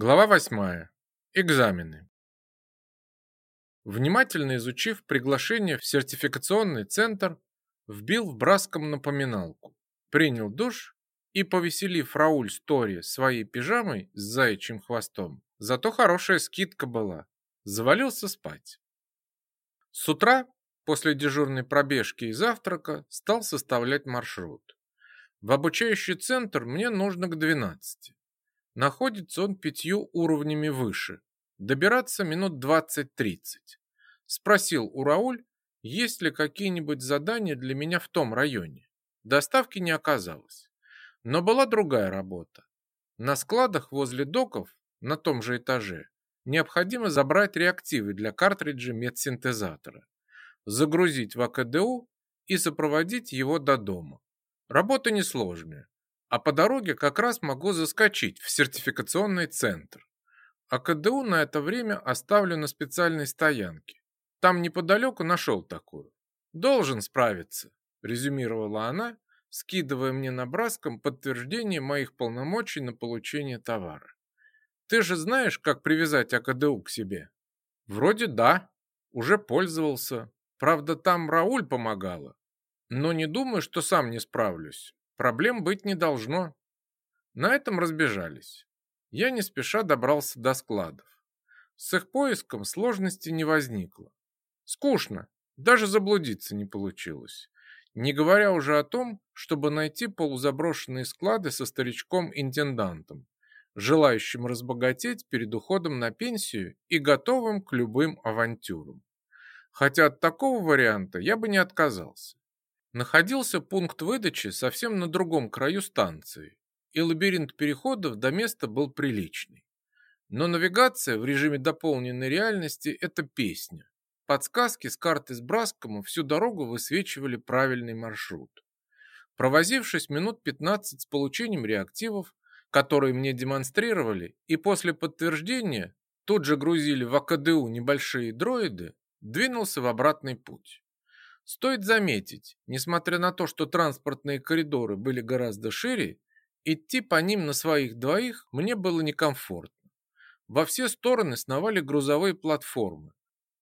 Глава 8. Экзамены. Внимательно изучив приглашение в сертификационный центр, вбил в Браском напоминалку, принял душ и, повеселив Рауль Стори своей пижамой с заячьим хвостом, зато хорошая скидка была, завалился спать. С утра, после дежурной пробежки и завтрака, стал составлять маршрут. В обучающий центр мне нужно к 12. Находится он пятью уровнями выше. Добираться минут 20-30. Спросил у Рауль, есть ли какие-нибудь задания для меня в том районе. Доставки не оказалось. Но была другая работа. На складах возле доков, на том же этаже, необходимо забрать реактивы для картриджа медсинтезатора, загрузить в АКДУ и сопроводить его до дома. Работа несложная а по дороге как раз могу заскочить в сертификационный центр. А КДУ на это время оставлю на специальной стоянке. Там неподалеку нашел такую. Должен справиться, резюмировала она, скидывая мне на браском подтверждение моих полномочий на получение товара. Ты же знаешь, как привязать АКДУ к себе? Вроде да, уже пользовался. Правда, там Рауль помогала. Но не думаю, что сам не справлюсь. Проблем быть не должно. На этом разбежались. Я не спеша добрался до складов. С их поиском сложности не возникло. Скучно, даже заблудиться не получилось. Не говоря уже о том, чтобы найти полузаброшенные склады со старичком-интендантом, желающим разбогатеть перед уходом на пенсию и готовым к любым авантюрам. Хотя от такого варианта я бы не отказался. Находился пункт выдачи совсем на другом краю станции, и лабиринт переходов до места был приличный. Но навигация в режиме дополненной реальности – это песня. Подсказки с карты с Браскома всю дорогу высвечивали правильный маршрут. Провозившись минут 15 с получением реактивов, которые мне демонстрировали, и после подтверждения тут же грузили в АКДУ небольшие дроиды, двинулся в обратный путь. Стоит заметить, несмотря на то, что транспортные коридоры были гораздо шире, идти по ним на своих двоих мне было некомфортно. Во все стороны сновали грузовые платформы,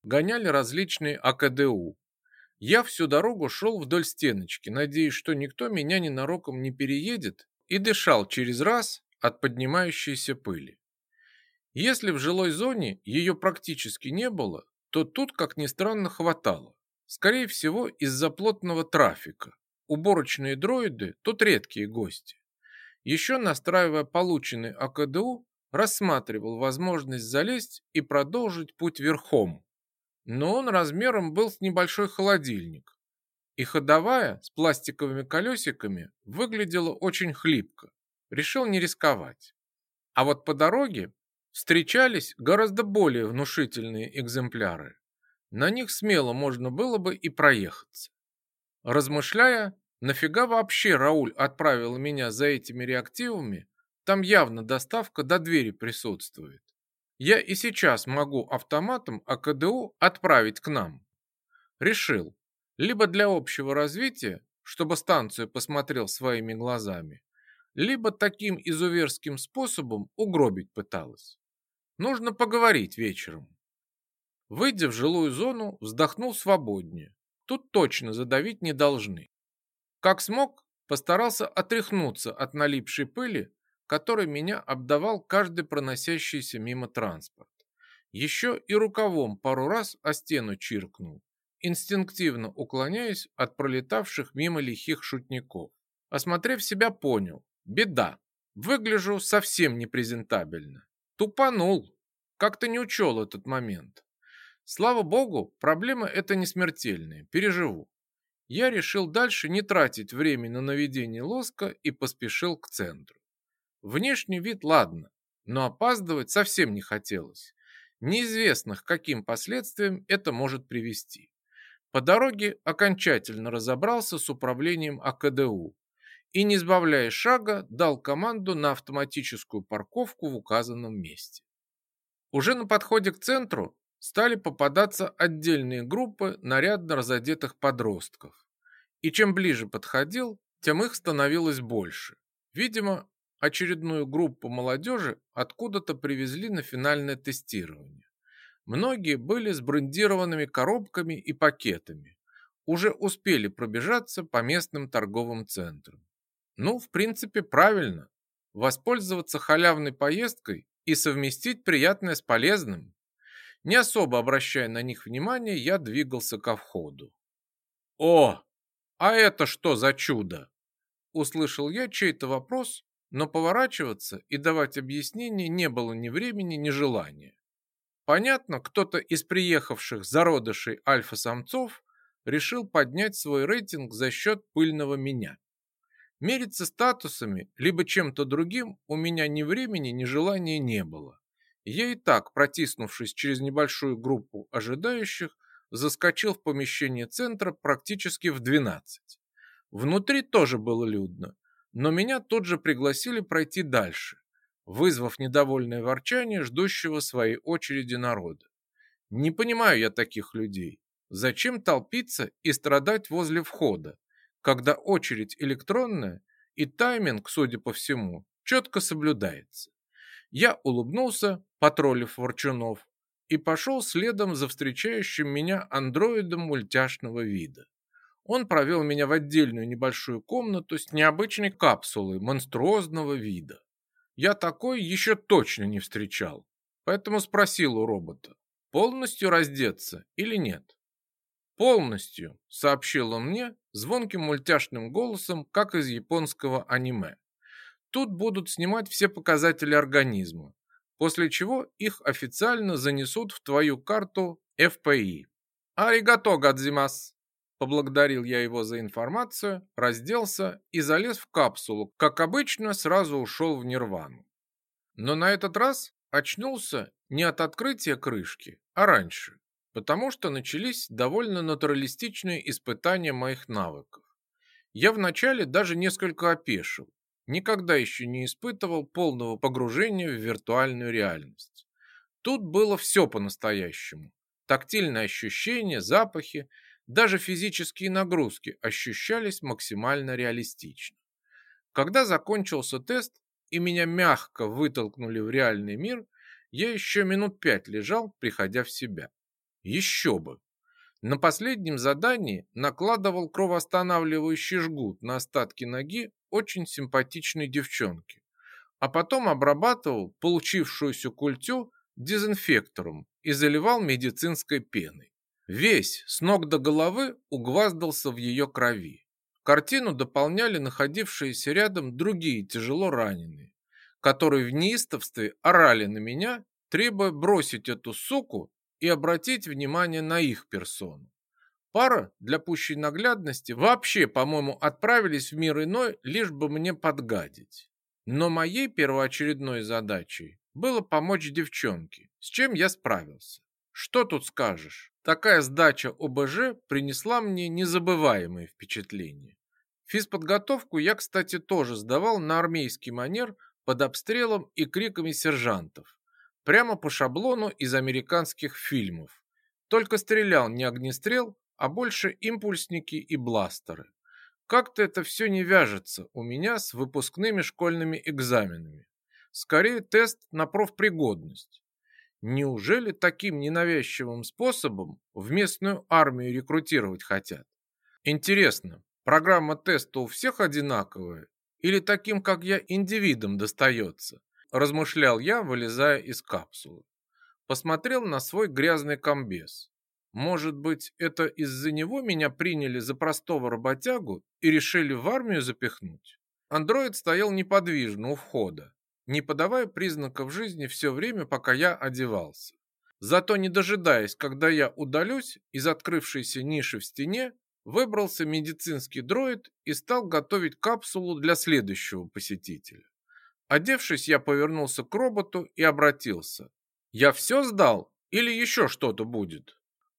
гоняли различные АКДУ. Я всю дорогу шел вдоль стеночки, надеясь, что никто меня ненароком не переедет, и дышал через раз от поднимающейся пыли. Если в жилой зоне ее практически не было, то тут, как ни странно, хватало. Скорее всего, из-за плотного трафика. Уборочные дроиды тут редкие гости. Еще настраивая полученный АКДУ, рассматривал возможность залезть и продолжить путь верхом. Но он размером был с небольшой холодильник. И ходовая с пластиковыми колесиками выглядела очень хлипко. Решил не рисковать. А вот по дороге встречались гораздо более внушительные экземпляры. На них смело можно было бы и проехаться. Размышляя, нафига вообще Рауль отправил меня за этими реактивами, там явно доставка до двери присутствует. Я и сейчас могу автоматом АКДУ отправить к нам. Решил, либо для общего развития, чтобы станцию посмотрел своими глазами, либо таким изуверским способом угробить пыталась. Нужно поговорить вечером. Выйдя в жилую зону, вздохнул свободнее. Тут точно задавить не должны. Как смог, постарался отряхнуться от налипшей пыли, которой меня обдавал каждый проносящийся мимо транспорт. Еще и рукавом пару раз о стену чиркнул, инстинктивно уклоняясь от пролетавших мимо лихих шутников. Осмотрев себя, понял. Беда. Выгляжу совсем непрезентабельно. Тупанул. Как-то не учел этот момент. Слава богу, проблема эта не смертельная, переживу. Я решил дальше не тратить время на наведение лоска и поспешил к центру. Внешний вид ладно, но опаздывать совсем не хотелось. Неизвестно, к каким последствиям это может привести. По дороге окончательно разобрался с управлением АКДУ и, не сбавляя шага, дал команду на автоматическую парковку в указанном месте. Уже на подходе к центру стали попадаться отдельные группы нарядно разодетых подростков. И чем ближе подходил, тем их становилось больше. Видимо, очередную группу молодежи откуда-то привезли на финальное тестирование. Многие были с брендированными коробками и пакетами. Уже успели пробежаться по местным торговым центрам. Ну, в принципе, правильно. Воспользоваться халявной поездкой и совместить приятное с полезным. Не особо обращая на них внимание, я двигался ко входу. «О, а это что за чудо?» Услышал я чей-то вопрос, но поворачиваться и давать объяснение не было ни времени, ни желания. Понятно, кто-то из приехавших зародышей альфа-самцов решил поднять свой рейтинг за счет пыльного меня. Мериться статусами, либо чем-то другим у меня ни времени, ни желания не было. Я и так, протиснувшись через небольшую группу ожидающих, заскочил в помещение центра практически в 12. Внутри тоже было людно, но меня тут же пригласили пройти дальше, вызвав недовольное ворчание ждущего своей очереди народа. Не понимаю я таких людей. Зачем толпиться и страдать возле входа? когда очередь электронная и тайминг, судя по всему, четко соблюдается. Я улыбнулся, потроллив ворчунов, и пошел следом за встречающим меня андроидом мультяшного вида. Он провел меня в отдельную небольшую комнату с необычной капсулой монструозного вида. Я такой еще точно не встречал, поэтому спросил у робота, полностью раздеться или нет. «Полностью», — сообщил он мне звонким мультяшным голосом, как из японского аниме. «Тут будут снимать все показатели организма, после чего их официально занесут в твою карту FPI». «Аригато, Гадзимас!» Поблагодарил я его за информацию, разделся и залез в капсулу, как обычно, сразу ушел в нирвану. Но на этот раз очнулся не от открытия крышки, а раньше потому что начались довольно натуралистичные испытания моих навыков. Я вначале даже несколько опешил, никогда еще не испытывал полного погружения в виртуальную реальность. Тут было все по-настоящему. Тактильные ощущения, запахи, даже физические нагрузки ощущались максимально реалистично. Когда закончился тест и меня мягко вытолкнули в реальный мир, я еще минут пять лежал, приходя в себя. Еще бы. На последнем задании накладывал кровоостанавливающий жгут на остатки ноги очень симпатичной девчонки, а потом обрабатывал получившуюся культю дезинфектором и заливал медицинской пеной. Весь, с ног до головы, угваздался в ее крови. Картину дополняли находившиеся рядом другие тяжело раненые, которые в неистовстве орали на меня, требуя бросить эту суку и обратить внимание на их персону. Пара, для пущей наглядности, вообще, по-моему, отправились в мир иной, лишь бы мне подгадить. Но моей первоочередной задачей было помочь девчонке, с чем я справился. Что тут скажешь? Такая сдача ОБЖ принесла мне незабываемые впечатления. Физподготовку я, кстати, тоже сдавал на армейский манер под обстрелом и криками сержантов. Прямо по шаблону из американских фильмов. Только стрелял не огнестрел, а больше импульсники и бластеры. Как-то это все не вяжется у меня с выпускными школьными экзаменами. Скорее тест на профпригодность. Неужели таким ненавязчивым способом в местную армию рекрутировать хотят? Интересно, программа теста у всех одинаковая или таким, как я, индивидам достается? размышлял я, вылезая из капсулы. Посмотрел на свой грязный комбез. Может быть, это из-за него меня приняли за простого работягу и решили в армию запихнуть? Андроид стоял неподвижно у входа, не подавая признаков жизни все время, пока я одевался. Зато не дожидаясь, когда я удалюсь из открывшейся ниши в стене, выбрался медицинский дроид и стал готовить капсулу для следующего посетителя. Одевшись, я повернулся к роботу и обратился. «Я все сдал или еще что-то будет?»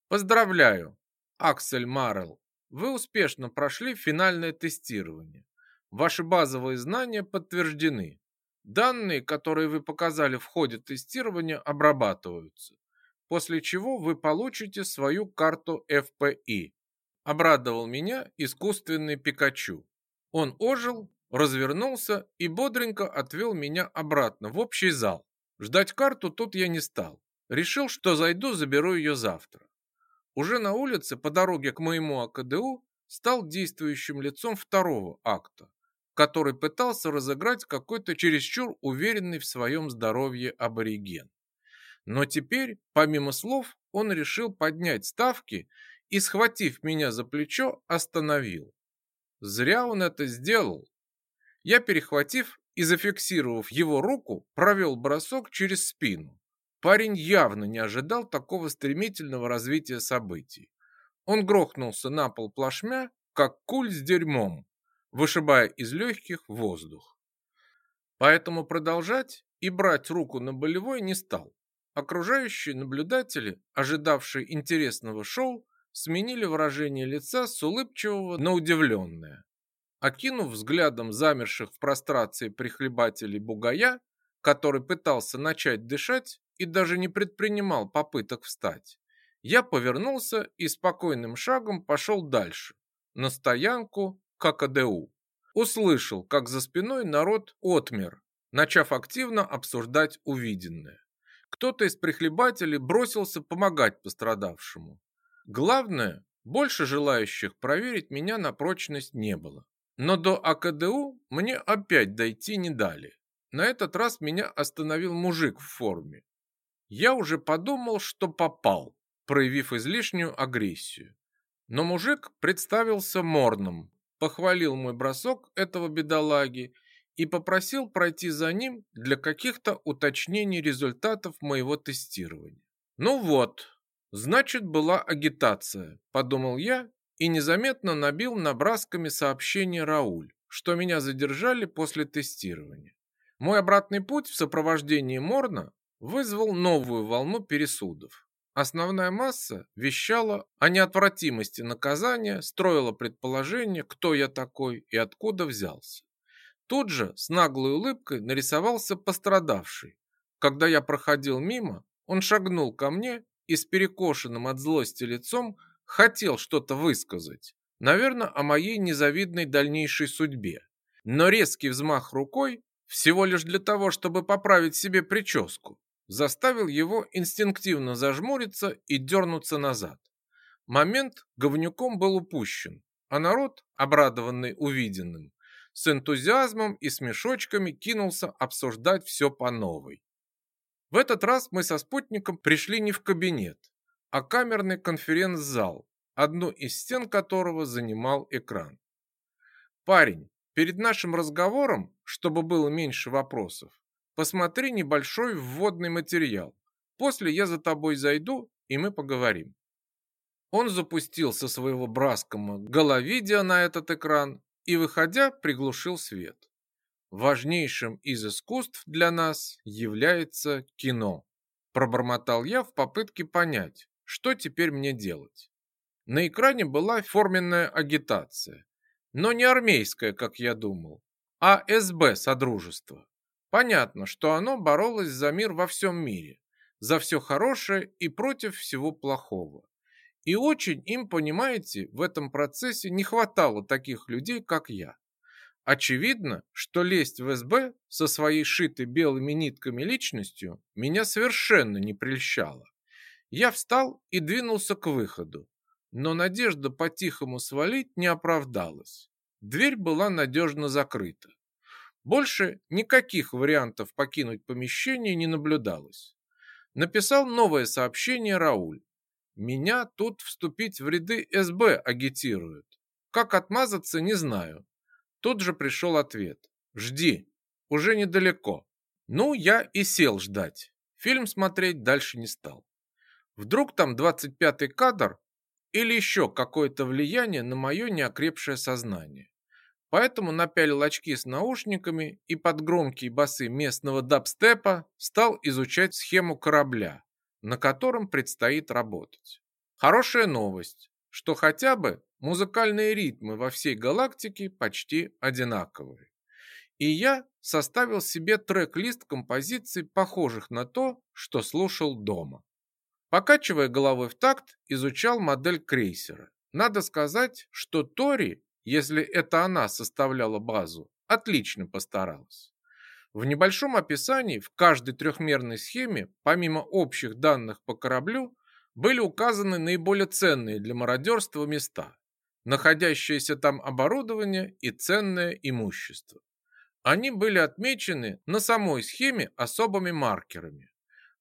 «Поздравляю, Аксель Маррелл. Вы успешно прошли финальное тестирование. Ваши базовые знания подтверждены. Данные, которые вы показали в ходе тестирования, обрабатываются, после чего вы получите свою карту FPI. Обрадовал меня искусственный Пикачу. Он ожил развернулся и бодренько отвел меня обратно в общий зал. Ждать карту тут я не стал. Решил, что зайду, заберу ее завтра. Уже на улице по дороге к моему АКДУ стал действующим лицом второго акта, который пытался разыграть какой-то чересчур уверенный в своем здоровье абориген. Но теперь, помимо слов, он решил поднять ставки и, схватив меня за плечо, остановил. Зря он это сделал. Я, перехватив и зафиксировав его руку, провел бросок через спину. Парень явно не ожидал такого стремительного развития событий. Он грохнулся на пол плашмя, как куль с дерьмом, вышибая из легких воздух. Поэтому продолжать и брать руку на болевой не стал. Окружающие наблюдатели, ожидавшие интересного шоу, сменили выражение лица с улыбчивого на удивленное. Окинув взглядом замерших в прострации прихлебателей бугая, который пытался начать дышать и даже не предпринимал попыток встать, я повернулся и спокойным шагом пошел дальше, на стоянку ККДУ. Услышал, как за спиной народ отмер, начав активно обсуждать увиденное. Кто-то из прихлебателей бросился помогать пострадавшему. Главное, больше желающих проверить меня на прочность не было. Но до АКДУ мне опять дойти не дали. На этот раз меня остановил мужик в форме. Я уже подумал, что попал, проявив излишнюю агрессию. Но мужик представился морным, похвалил мой бросок этого бедолаги и попросил пройти за ним для каких-то уточнений результатов моего тестирования. Ну вот, значит была агитация, подумал я и незаметно набил набросками сообщение Рауль, что меня задержали после тестирования. Мой обратный путь в сопровождении Морна вызвал новую волну пересудов. Основная масса вещала о неотвратимости наказания, строила предположение, кто я такой и откуда взялся. Тут же с наглой улыбкой нарисовался пострадавший. Когда я проходил мимо, он шагнул ко мне и с перекошенным от злости лицом хотел что-то высказать. Наверное, о моей незавидной дальнейшей судьбе. Но резкий взмах рукой, всего лишь для того, чтобы поправить себе прическу, заставил его инстинктивно зажмуриться и дернуться назад. Момент говнюком был упущен, а народ, обрадованный увиденным, с энтузиазмом и смешочками кинулся обсуждать все по новой. В этот раз мы со спутником пришли не в кабинет, а камерный конференц-зал, одну из стен которого занимал экран. «Парень, перед нашим разговором, чтобы было меньше вопросов, посмотри небольшой вводный материал. После я за тобой зайду, и мы поговорим». Он запустил со своего браскома головидео на этот экран и, выходя, приглушил свет. Важнейшим из искусств для нас является кино. Пробормотал я в попытке понять, что теперь мне делать. На экране была форменная агитация, но не армейская, как я думал, а СБ Содружество. Понятно, что оно боролось за мир во всем мире, за все хорошее и против всего плохого. И очень им, понимаете, в этом процессе не хватало таких людей, как я. Очевидно, что лезть в СБ со своей шитой белыми нитками личностью меня совершенно не прельщало. Я встал и двинулся к выходу, но надежда по-тихому свалить не оправдалась. Дверь была надежно закрыта. Больше никаких вариантов покинуть помещение не наблюдалось. Написал новое сообщение Рауль. Меня тут вступить в ряды СБ агитируют. Как отмазаться, не знаю. Тут же пришел ответ. Жди, уже недалеко. Ну, я и сел ждать. Фильм смотреть дальше не стал. Вдруг там 25-й кадр или еще какое-то влияние на мое неокрепшее сознание. Поэтому напялил очки с наушниками и под громкие басы местного дабстепа стал изучать схему корабля, на котором предстоит работать. Хорошая новость, что хотя бы музыкальные ритмы во всей галактике почти одинаковые. И я составил себе трек-лист композиций, похожих на то, что слушал дома. Покачивая головой в такт, изучал модель крейсера. Надо сказать, что Тори, если это она составляла базу, отлично постаралась. В небольшом описании в каждой трехмерной схеме, помимо общих данных по кораблю, были указаны наиболее ценные для мародерства места, находящееся там оборудование и ценное имущество. Они были отмечены на самой схеме особыми маркерами,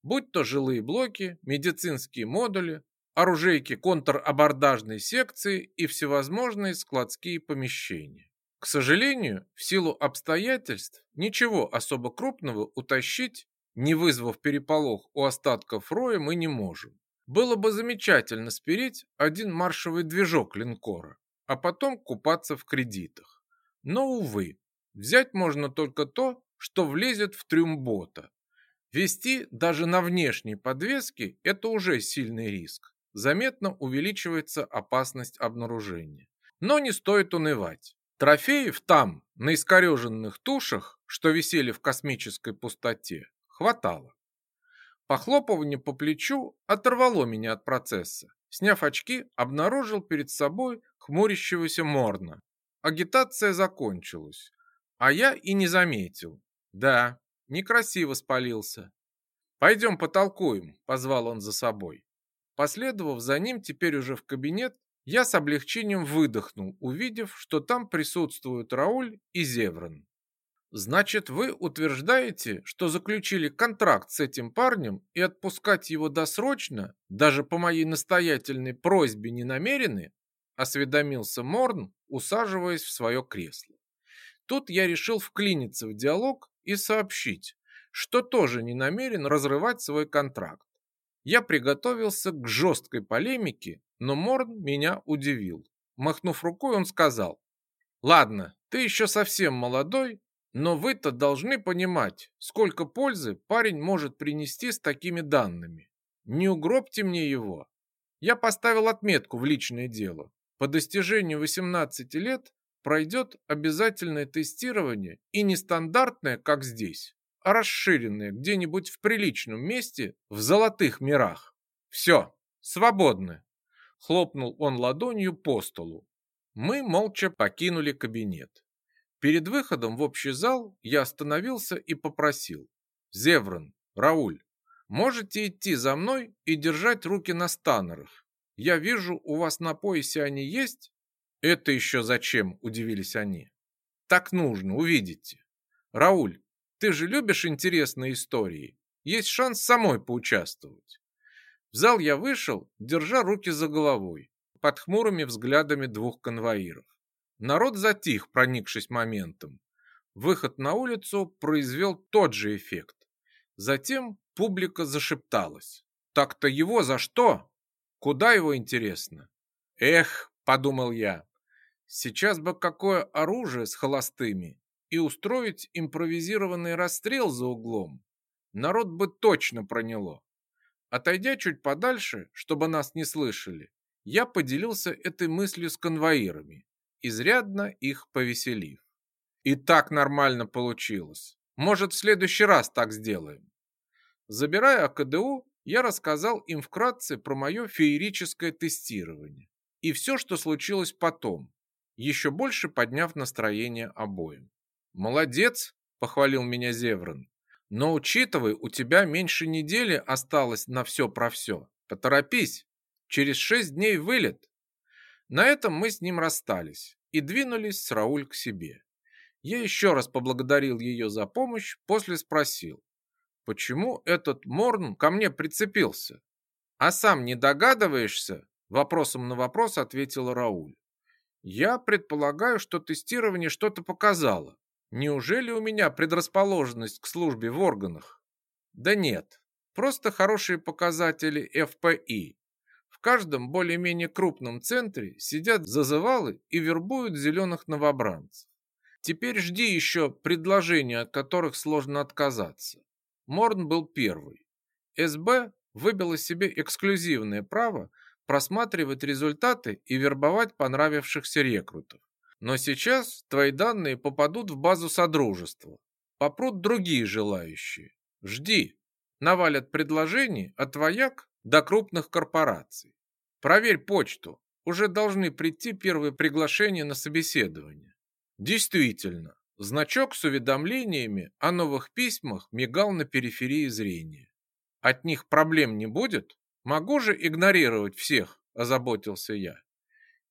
будь то жилые блоки, медицинские модули, оружейки контрабордажной секции и всевозможные складские помещения. К сожалению, в силу обстоятельств ничего особо крупного утащить, не вызвав переполох у остатков роя, мы не можем. Было бы замечательно спереть один маршевый движок линкора, а потом купаться в кредитах. Но, увы, взять можно только то, что влезет в трюм бота. Вести даже на внешней подвеске – это уже сильный риск. Заметно увеличивается опасность обнаружения. Но не стоит унывать. Трофеев там, на искореженных тушах, что висели в космической пустоте, хватало. Похлопывание по плечу оторвало меня от процесса. Сняв очки, обнаружил перед собой хмурящегося Морна. Агитация закончилась, а я и не заметил. Да, некрасиво спалился. «Пойдем потолкуем», — позвал он за собой. Последовав за ним теперь уже в кабинет, я с облегчением выдохнул, увидев, что там присутствуют Рауль и Зеврон. Значит, вы утверждаете, что заключили контракт с этим парнем и отпускать его досрочно, даже по моей настоятельной просьбе не намерены? Осведомился Морн, усаживаясь в свое кресло. Тут я решил вклиниться в диалог и сообщить, что тоже не намерен разрывать свой контракт. Я приготовился к жесткой полемике, но Морн меня удивил. Махнув рукой, он сказал, «Ладно, ты еще совсем молодой, но вы-то должны понимать, сколько пользы парень может принести с такими данными. Не угробьте мне его. Я поставил отметку в личное дело. По достижению 18 лет пройдет обязательное тестирование и не стандартное, как здесь, а расширенное где-нибудь в приличном месте в золотых мирах. Все, свободны. Хлопнул он ладонью по столу. Мы молча покинули кабинет. Перед выходом в общий зал я остановился и попросил. «Зеврон, Рауль, можете идти за мной и держать руки на станерах? Я вижу, у вас на поясе они есть?» «Это еще зачем?» – удивились они. «Так нужно, увидите. Рауль, ты же любишь интересные истории. Есть шанс самой поучаствовать». В зал я вышел, держа руки за головой, под хмурыми взглядами двух конвоиров. Народ затих, проникшись моментом. Выход на улицу произвел тот же эффект. Затем публика зашепталась. Так-то его за что? Куда его интересно? Эх, подумал я, сейчас бы какое оружие с холостыми и устроить импровизированный расстрел за углом. Народ бы точно проняло. Отойдя чуть подальше, чтобы нас не слышали, я поделился этой мыслью с конвоирами изрядно их повеселив. И так нормально получилось. Может, в следующий раз так сделаем. Забирая АКДУ, я рассказал им вкратце про мое феерическое тестирование и все, что случилось потом, еще больше подняв настроение обоим. «Молодец!» – похвалил меня Зеврон. «Но учитывай, у тебя меньше недели осталось на все про все. Поторопись, через шесть дней вылет. На этом мы с ним расстались и двинулись с Рауль к себе. Я еще раз поблагодарил ее за помощь, после спросил, почему этот Морн ко мне прицепился? А сам не догадываешься? Вопросом на вопрос ответила Рауль. Я предполагаю, что тестирование что-то показало. Неужели у меня предрасположенность к службе в органах? Да нет, просто хорошие показатели ФПИ. В каждом более-менее крупном центре сидят зазывалы и вербуют зеленых новобранцев. Теперь жди еще предложения, от которых сложно отказаться. Морн был первый. СБ выбило себе эксклюзивное право просматривать результаты и вербовать понравившихся рекрутов. Но сейчас твои данные попадут в базу Содружества. Попрут другие желающие. Жди. Навалят предложений от вояк до крупных корпораций. Проверь почту. Уже должны прийти первые приглашения на собеседование. Действительно, Значок с уведомлениями о новых письмах мигал на периферии зрения. От них проблем не будет? Могу же игнорировать всех, озаботился я.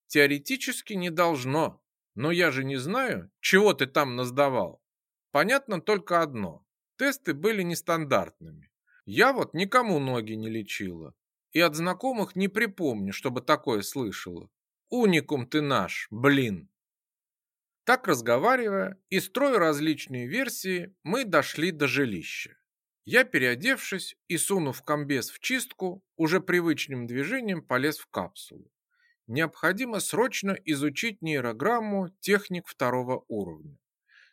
Теоретически не должно, но я же не знаю, чего ты там наздавал. Понятно только одно. Тесты были нестандартными. Я вот никому ноги не лечила. И от знакомых не припомню, чтобы такое слышала. Уникум ты наш, блин. Так разговаривая и строя различные версии, мы дошли до жилища. Я, переодевшись и сунув комбез в чистку, уже привычным движением полез в капсулу. Необходимо срочно изучить нейрограмму техник второго уровня.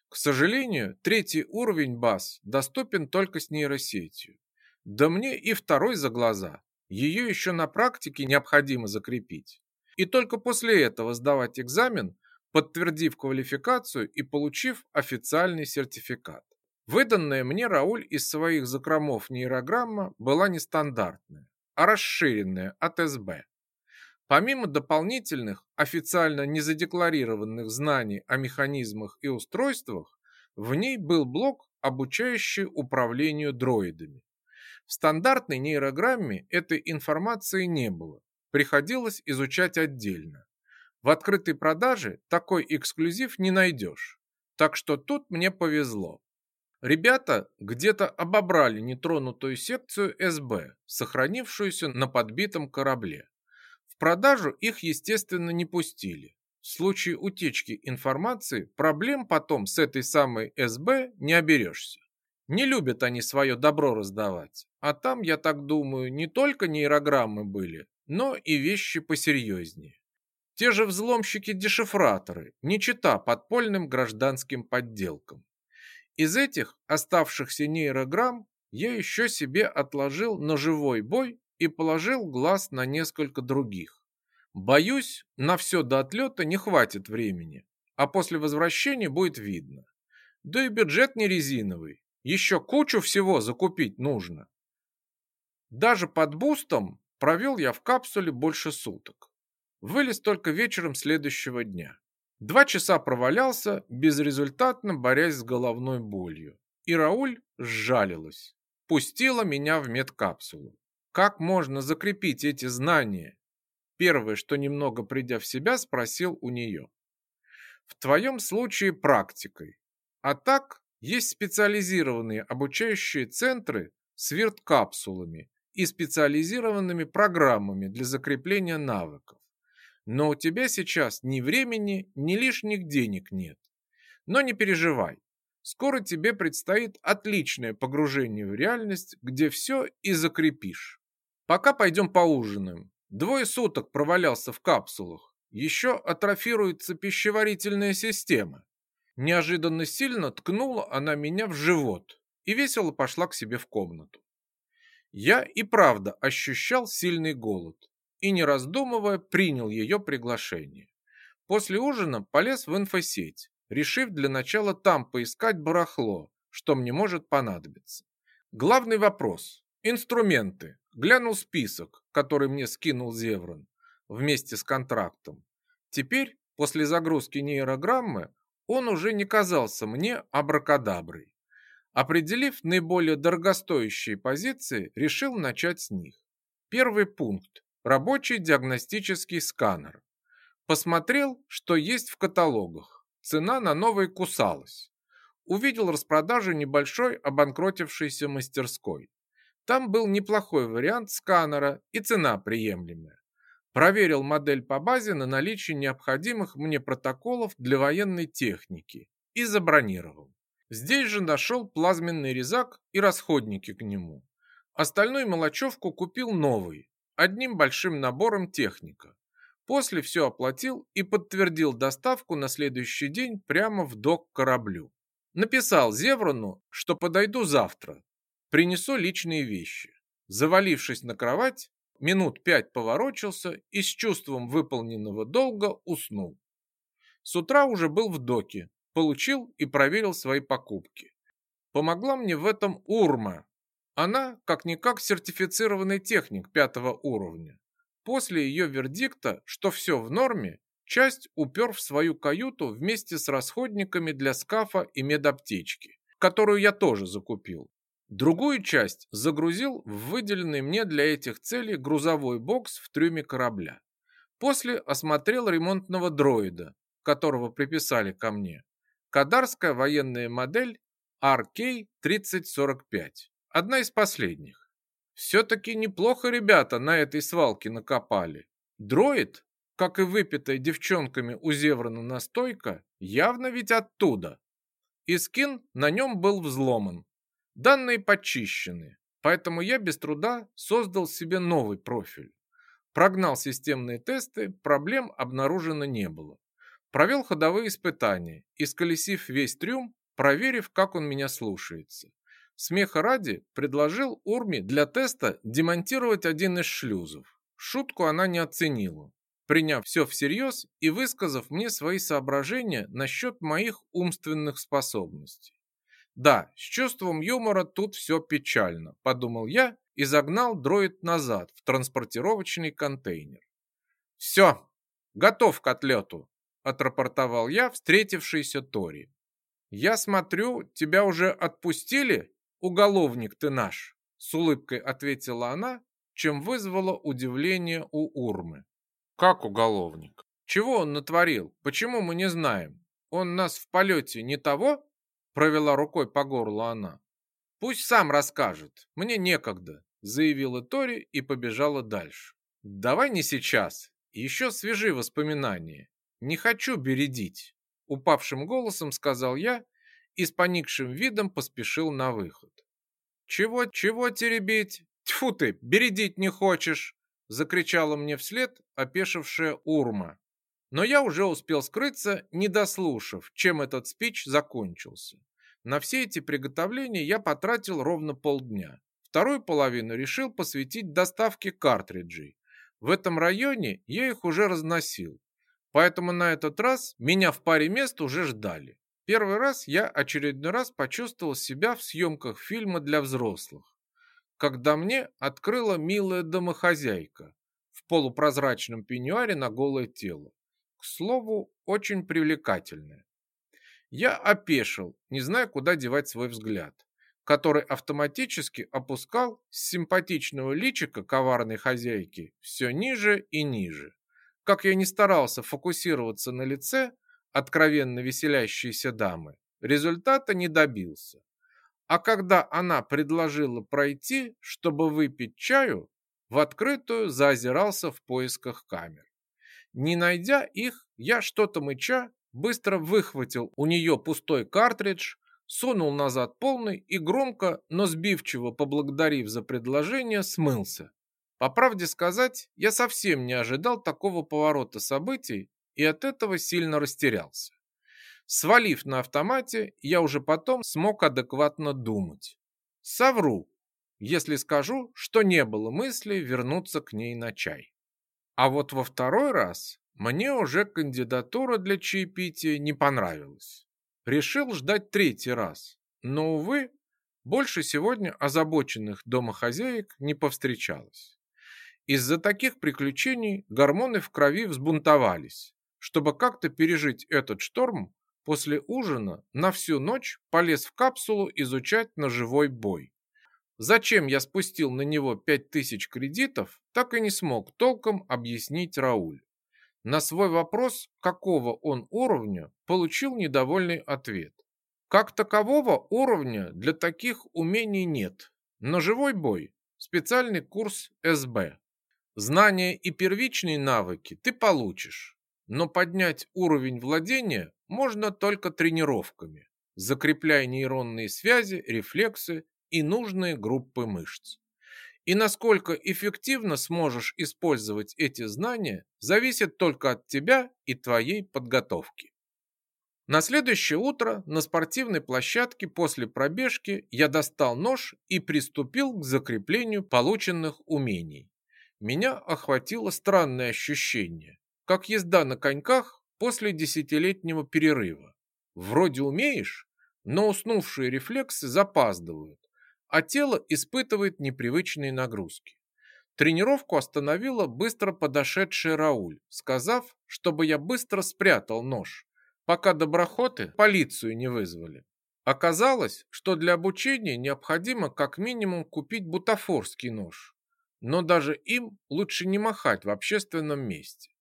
К сожалению, третий уровень баз доступен только с нейросетью. Да мне и второй за глаза. Ее еще на практике необходимо закрепить. И только после этого сдавать экзамен подтвердив квалификацию и получив официальный сертификат. Выданная мне Рауль из своих закромов нейрограмма была нестандартная, а расширенная от СБ. Помимо дополнительных, официально незадекларированных знаний о механизмах и устройствах, в ней был блок, обучающий управлению дроидами. В стандартной нейрограмме этой информации не было, приходилось изучать отдельно. В открытой продаже такой эксклюзив не найдешь. Так что тут мне повезло. Ребята где-то обобрали нетронутую секцию СБ, сохранившуюся на подбитом корабле. В продажу их, естественно, не пустили. В случае утечки информации проблем потом с этой самой СБ не оберешься. Не любят они свое добро раздавать. А там, я так думаю, не только нейрограммы были, но и вещи посерьезнее. Те же взломщики-дешифраторы, не чита подпольным гражданским подделкам. Из этих оставшихся нейрограмм я еще себе отложил на живой бой и положил глаз на несколько других. Боюсь, на все до отлета не хватит времени, а после возвращения будет видно. Да и бюджет не резиновый, еще кучу всего закупить нужно. Даже под бустом провел я в капсуле больше суток. Вылез только вечером следующего дня. Два часа провалялся, безрезультатно борясь с головной болью. И Рауль сжалилась. Пустила меня в медкапсулу. Как можно закрепить эти знания? Первое, что немного придя в себя, спросил у нее. В твоем случае практикой. А так, есть специализированные обучающие центры с верткапсулами и специализированными программами для закрепления навыков. Но у тебя сейчас ни времени, ни лишних денег нет. Но не переживай. Скоро тебе предстоит отличное погружение в реальность, где все и закрепишь. Пока пойдем поужинаем. Двое суток провалялся в капсулах. Еще атрофируется пищеварительная система. Неожиданно сильно ткнула она меня в живот и весело пошла к себе в комнату. Я и правда ощущал сильный голод и, не раздумывая, принял ее приглашение. После ужина полез в инфосеть, решив для начала там поискать барахло, что мне может понадобиться. Главный вопрос – инструменты. Глянул список, который мне скинул Зеврон вместе с контрактом. Теперь, после загрузки нейрограммы, он уже не казался мне абракадаброй. Определив наиболее дорогостоящие позиции, решил начать с них. Первый пункт Рабочий диагностический сканер. Посмотрел, что есть в каталогах. Цена на новый кусалась. Увидел распродажу небольшой обанкротившейся мастерской. Там был неплохой вариант сканера и цена приемлемая. Проверил модель по базе на наличие необходимых мне протоколов для военной техники и забронировал. Здесь же нашел плазменный резак и расходники к нему. Остальную мелочевку купил новый, одним большим набором техника. После все оплатил и подтвердил доставку на следующий день прямо в док кораблю. Написал Зеврону, что подойду завтра. Принесу личные вещи. Завалившись на кровать, минут пять поворочился и с чувством выполненного долга уснул. С утра уже был в доке, получил и проверил свои покупки. Помогла мне в этом Урма, она, как-никак, сертифицированный техник пятого уровня. После ее вердикта, что все в норме, часть упер в свою каюту вместе с расходниками для скафа и медаптечки, которую я тоже закупил. Другую часть загрузил в выделенный мне для этих целей грузовой бокс в трюме корабля. После осмотрел ремонтного дроида, которого приписали ко мне. Кадарская военная модель RK-3045. Одна из последних. Все-таки неплохо ребята на этой свалке накопали. Дроид, как и выпитая девчонками у Зеврана настойка, явно ведь оттуда. И скин на нем был взломан. Данные почищены, поэтому я без труда создал себе новый профиль. Прогнал системные тесты, проблем обнаружено не было. Провел ходовые испытания, исколесив весь трюм, проверив, как он меня слушается. Смеха ради предложил Урме для теста демонтировать один из шлюзов. Шутку она не оценила, приняв все всерьез и высказав мне свои соображения насчет моих умственных способностей. Да, с чувством юмора тут все печально, подумал я и загнал дроид назад в транспортировочный контейнер. Все, готов к отлету, отрапортовал я встретившийся Тори. Я смотрю, тебя уже отпустили, уголовник ты наш, с улыбкой ответила она, чем вызвало удивление у Урмы. Как уголовник? Чего он натворил? Почему мы не знаем? Он нас в полете не того? Провела рукой по горлу она. Пусть сам расскажет, мне некогда, заявила Тори и побежала дальше. Давай не сейчас, еще свежие воспоминания. Не хочу бередить, упавшим голосом сказал я и с поникшим видом поспешил на выход. Чего, чего теребить? Тьфу ты, бередить не хочешь, закричала мне вслед опешившая Урма. Но я уже успел скрыться, не дослушав, чем этот спич закончился. На все эти приготовления я потратил ровно полдня. Вторую половину решил посвятить доставке картриджей. В этом районе я их уже разносил. Поэтому на этот раз меня в паре мест уже ждали. Первый раз я очередной раз почувствовал себя в съемках фильма для взрослых когда мне открыла милая домохозяйка в полупрозрачном пеньюаре на голое тело. К слову, очень привлекательная. Я опешил, не зная, куда девать свой взгляд, который автоматически опускал с симпатичного личика коварной хозяйки все ниже и ниже. Как я не старался фокусироваться на лице откровенно веселящейся дамы, результата не добился. А когда она предложила пройти, чтобы выпить чаю, в открытую заозирался в поисках камер. Не найдя их, я что-то мыча быстро выхватил у нее пустой картридж, сунул назад полный и громко, но сбивчиво поблагодарив за предложение, смылся. По правде сказать, я совсем не ожидал такого поворота событий и от этого сильно растерялся. Свалив на автомате, я уже потом смог адекватно думать. Совру, если скажу, что не было мысли вернуться к ней на чай. А вот во второй раз мне уже кандидатура для чаепития не понравилась. Решил ждать третий раз, но, увы, больше сегодня озабоченных домохозяек не повстречалось. Из-за таких приключений гормоны в крови взбунтовались. Чтобы как-то пережить этот шторм, После ужина на всю ночь полез в капсулу изучать ножевой бой. Зачем я спустил на него 5000 кредитов, так и не смог толком объяснить Рауль. На свой вопрос, какого он уровня, получил недовольный ответ. Как такового уровня для таких умений нет. Ножевой бой – специальный курс СБ. Знания и первичные навыки ты получишь, но поднять уровень владения можно только тренировками, закрепляя нейронные связи, рефлексы и нужные группы мышц. И насколько эффективно сможешь использовать эти знания, зависит только от тебя и твоей подготовки. На следующее утро на спортивной площадке после пробежки я достал нож и приступил к закреплению полученных умений. Меня охватило странное ощущение, как езда на коньках после десятилетнего перерыва. Вроде умеешь, но уснувшие рефлексы запаздывают, а тело испытывает непривычные нагрузки. Тренировку остановила быстро подошедший Рауль, сказав, чтобы я быстро спрятал нож, пока доброхоты полицию не вызвали. Оказалось, что для обучения необходимо как минимум купить бутафорский нож, но даже им лучше не махать в общественном месте.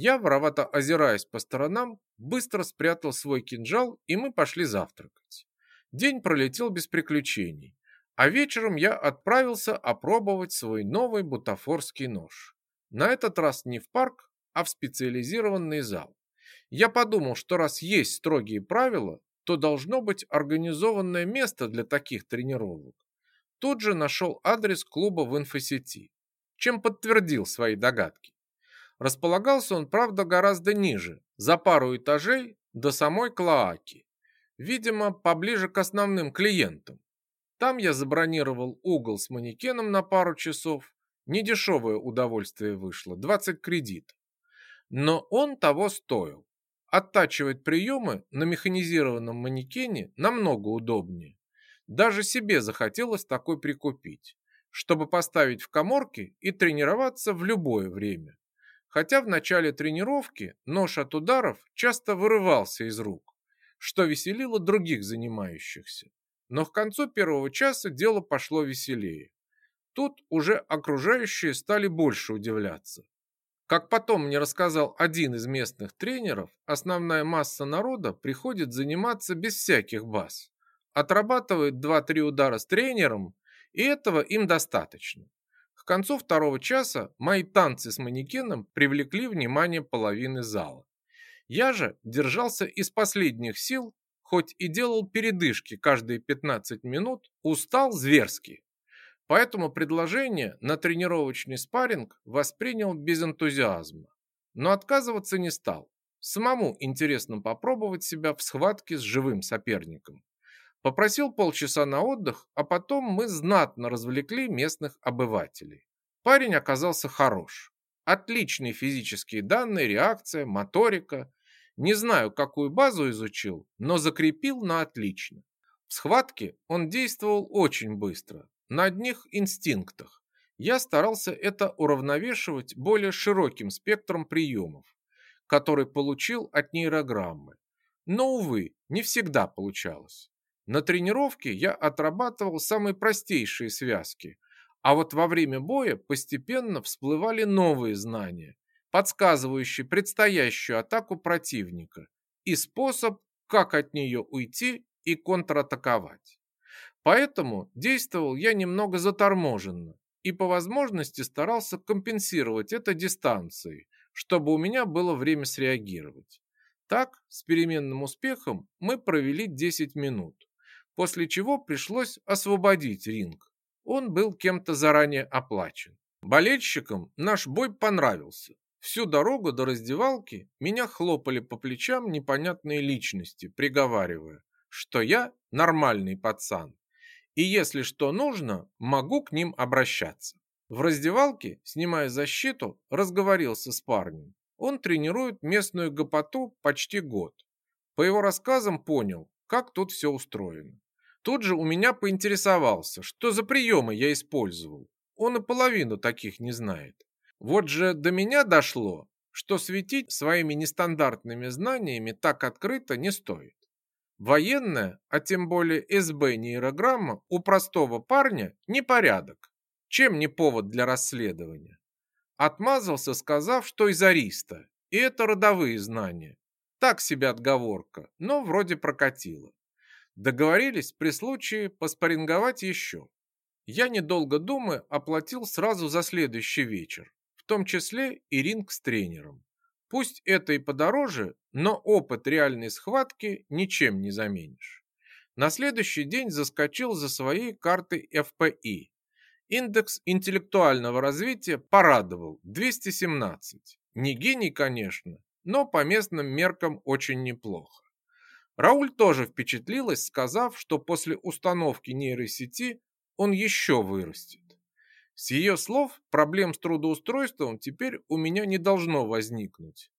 Я, воровато озираясь по сторонам, быстро спрятал свой кинжал, и мы пошли завтракать. День пролетел без приключений, а вечером я отправился опробовать свой новый бутафорский нож. На этот раз не в парк, а в специализированный зал. Я подумал, что раз есть строгие правила, то должно быть организованное место для таких тренировок. Тут же нашел адрес клуба в инфосети, чем подтвердил свои догадки. Располагался он, правда, гораздо ниже, за пару этажей до самой Клоаки. Видимо, поближе к основным клиентам. Там я забронировал угол с манекеном на пару часов. Недешевое удовольствие вышло, 20 кредитов. Но он того стоил. Оттачивать приемы на механизированном манекене намного удобнее. Даже себе захотелось такой прикупить, чтобы поставить в коморке и тренироваться в любое время. Хотя в начале тренировки нож от ударов часто вырывался из рук, что веселило других занимающихся. Но к концу первого часа дело пошло веселее. Тут уже окружающие стали больше удивляться. Как потом мне рассказал один из местных тренеров, основная масса народа приходит заниматься без всяких баз. Отрабатывает 2-3 удара с тренером, и этого им достаточно. Концу второго часа мои танцы с манекеном привлекли внимание половины зала. Я же держался из последних сил, хоть и делал передышки каждые 15 минут, устал зверски. Поэтому предложение на тренировочный спарринг воспринял без энтузиазма. Но отказываться не стал. Самому интересно попробовать себя в схватке с живым соперником. Попросил полчаса на отдых, а потом мы знатно развлекли местных обывателей. Парень оказался хорош. Отличные физические данные, реакция, моторика. Не знаю, какую базу изучил, но закрепил на отлично. В схватке он действовал очень быстро, на одних инстинктах. Я старался это уравновешивать более широким спектром приемов, который получил от нейрограммы. Но, увы, не всегда получалось. На тренировке я отрабатывал самые простейшие связки, а вот во время боя постепенно всплывали новые знания, подсказывающие предстоящую атаку противника и способ, как от нее уйти и контратаковать. Поэтому действовал я немного заторможенно и по возможности старался компенсировать это дистанцией, чтобы у меня было время среагировать. Так, с переменным успехом мы провели 10 минут, после чего пришлось освободить ринг. Он был кем-то заранее оплачен. Болельщикам наш бой понравился. Всю дорогу до раздевалки меня хлопали по плечам непонятные личности, приговаривая, что я нормальный пацан и если что нужно, могу к ним обращаться. В раздевалке, снимая защиту, разговорился с парнем. Он тренирует местную гопоту почти год. По его рассказам понял, как тут все устроено. Тут же у меня поинтересовался, что за приемы я использовал. Он и половину таких не знает. Вот же до меня дошло, что светить своими нестандартными знаниями так открыто не стоит. Военная, а тем более СБ-нейрограмма у простого парня непорядок. Чем не повод для расследования? Отмазался, сказав, что из Ариста, и это родовые знания. Так себе отговорка, но вроде прокатило. Договорились при случае поспоринговать еще. Я, недолго думая, оплатил сразу за следующий вечер, в том числе и ринг с тренером. Пусть это и подороже, но опыт реальной схватки ничем не заменишь. На следующий день заскочил за своей картой FPI. Индекс интеллектуального развития порадовал 217. Не гений, конечно, но по местным меркам очень неплохо. Рауль тоже впечатлилась, сказав, что после установки нейросети он еще вырастет. С ее слов, проблем с трудоустройством теперь у меня не должно возникнуть.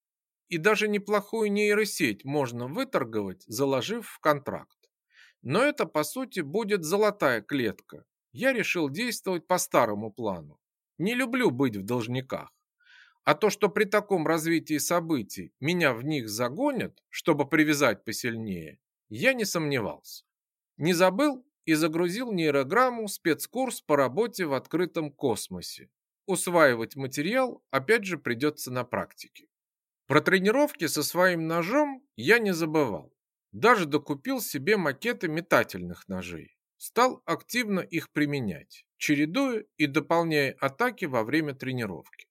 И даже неплохую нейросеть можно выторговать, заложив в контракт. Но это, по сути, будет золотая клетка. Я решил действовать по старому плану. Не люблю быть в должниках. А то, что при таком развитии событий меня в них загонят, чтобы привязать посильнее, я не сомневался. Не забыл и загрузил нейрограмму спецкурс по работе в открытом космосе. Усваивать материал опять же придется на практике. Про тренировки со своим ножом я не забывал. Даже докупил себе макеты метательных ножей. Стал активно их применять, чередуя и дополняя атаки во время тренировки.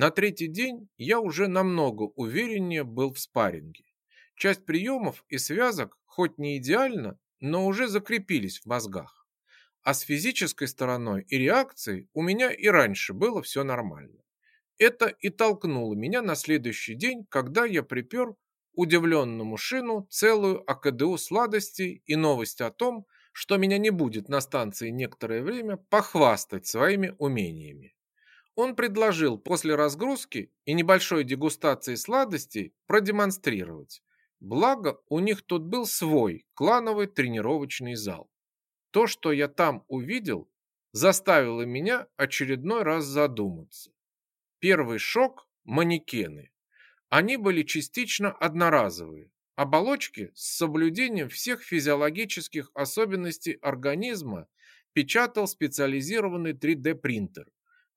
На третий день я уже намного увереннее был в спарринге. Часть приемов и связок, хоть не идеально, но уже закрепились в мозгах. А с физической стороной и реакцией у меня и раньше было все нормально. Это и толкнуло меня на следующий день, когда я припер удивленному Шину целую АКДУ сладостей и новость о том, что меня не будет на станции некоторое время похвастать своими умениями. Он предложил после разгрузки и небольшой дегустации сладостей продемонстрировать. Благо, у них тут был свой клановый тренировочный зал. То, что я там увидел, заставило меня очередной раз задуматься. Первый шок – манекены. Они были частично одноразовые. Оболочки с соблюдением всех физиологических особенностей организма печатал специализированный 3D-принтер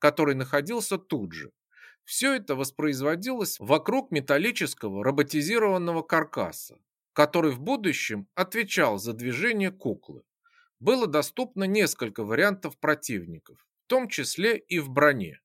который находился тут же. Все это воспроизводилось вокруг металлического роботизированного каркаса, который в будущем отвечал за движение куклы. Было доступно несколько вариантов противников, в том числе и в броне.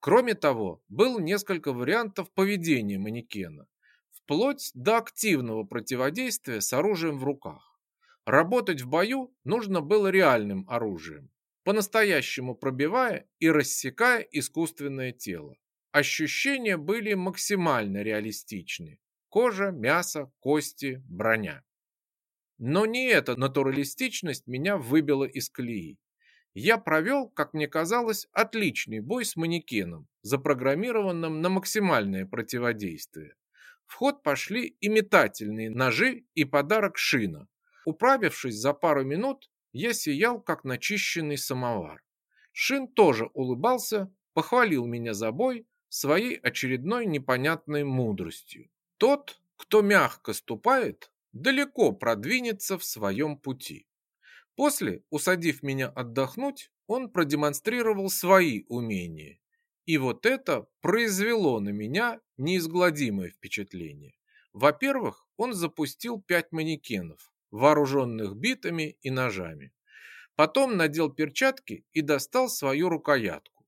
Кроме того, было несколько вариантов поведения манекена, вплоть до активного противодействия с оружием в руках. Работать в бою нужно было реальным оружием, по-настоящему пробивая и рассекая искусственное тело. Ощущения были максимально реалистичны. Кожа, мясо, кости, броня. Но не эта натуралистичность меня выбила из колеи. Я провел, как мне казалось, отличный бой с манекеном, запрограммированным на максимальное противодействие. В ход пошли и метательные ножи, и подарок шина. Управившись за пару минут, я сиял, как начищенный самовар. Шин тоже улыбался, похвалил меня за бой своей очередной непонятной мудростью. Тот, кто мягко ступает, далеко продвинется в своем пути. После, усадив меня отдохнуть, он продемонстрировал свои умения. И вот это произвело на меня неизгладимое впечатление. Во-первых, он запустил пять манекенов, вооруженных битами и ножами. Потом надел перчатки и достал свою рукоятку.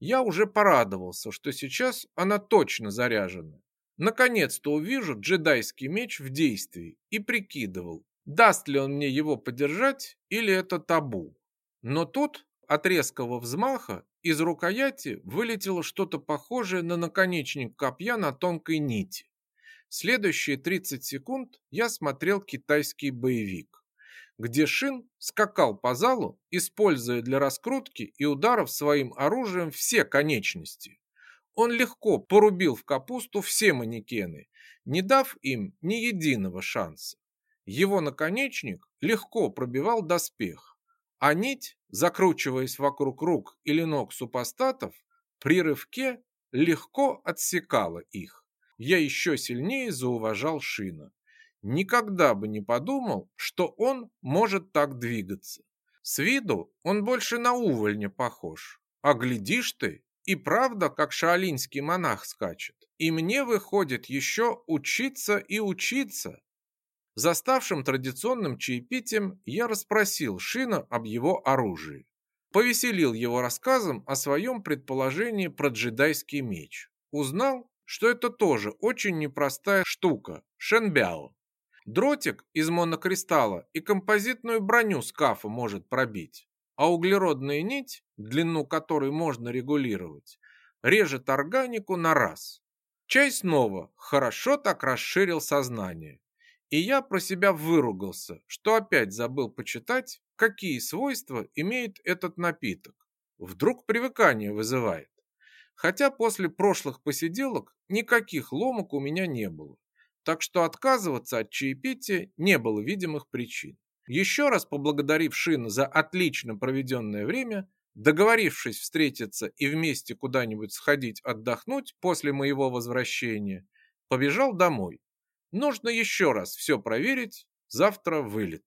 Я уже порадовался, что сейчас она точно заряжена. Наконец-то увижу джедайский меч в действии и прикидывал, даст ли он мне его подержать или это табу. Но тут от резкого взмаха из рукояти вылетело что-то похожее на наконечник копья на тонкой нити. Следующие 30 секунд я смотрел китайский боевик, где Шин скакал по залу, используя для раскрутки и ударов своим оружием все конечности. Он легко порубил в капусту все манекены, не дав им ни единого шанса. Его наконечник легко пробивал доспех, а нить, закручиваясь вокруг рук или ног супостатов, при рывке легко отсекала их я еще сильнее зауважал Шина. Никогда бы не подумал, что он может так двигаться. С виду он больше на увольня похож. А глядишь ты, и правда, как шаолиньский монах скачет. И мне выходит еще учиться и учиться. Заставшим традиционным чаепитием я расспросил Шина об его оружии. Повеселил его рассказом о своем предположении про джедайский меч. Узнал, что это тоже очень непростая штука – шенбяо. Дротик из монокристалла и композитную броню скафа может пробить, а углеродная нить, длину которой можно регулировать, режет органику на раз. Чай снова хорошо так расширил сознание. И я про себя выругался, что опять забыл почитать, какие свойства имеет этот напиток. Вдруг привыкание вызывает. Хотя после прошлых посиделок никаких ломок у меня не было. Так что отказываться от чаепития не было видимых причин. Еще раз поблагодарив Шина за отлично проведенное время, Договорившись встретиться и вместе куда-нибудь сходить отдохнуть после моего возвращения, побежал домой. Нужно еще раз все проверить, завтра вылет.